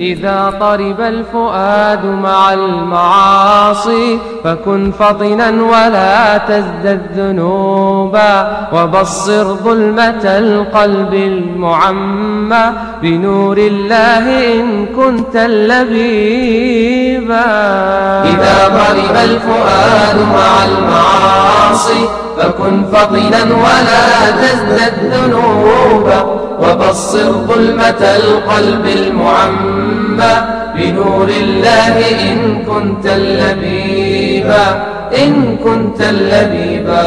إذا طرب الفؤاد مع المعاصي فكن فطنا ولا تزدد ذنوبا وبصر ظلمة القلب المعمى بنور الله إن كنت اللبيبا. إذا طرب الفؤاد مع المعاصي فكن فطنا ولا تزدد ذنوبا وبصر ظلمة القلب المعمى بنور الله إن كنت اللبيبا إن كنت اللبيبا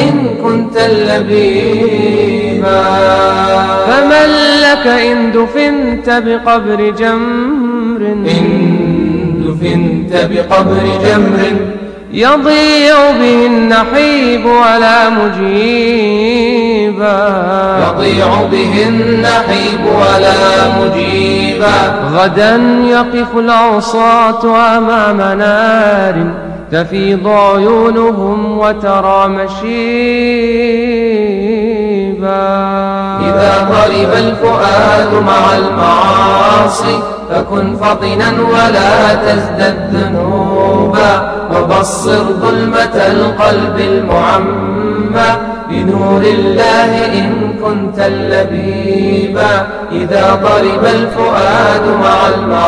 إن كنت اللبيبا فمن لك إن دفنت بقبر جمر. إن دفنت بقبر جمر. يضيع به النحيب ولا مجيبا يضيع به النحيب ولا مجيبا غدا يقف العصاة أمام نار تفيض عيونهم وترى مشيبا. إذا ضرب الفؤاد مع المعاصي فكن فطنا ولا تزدد ذنوبا. وبصر ظلمة القلب المعمى بنور الله إن كنت اللبيبا إذا ضرب الفؤاد مع المعاصي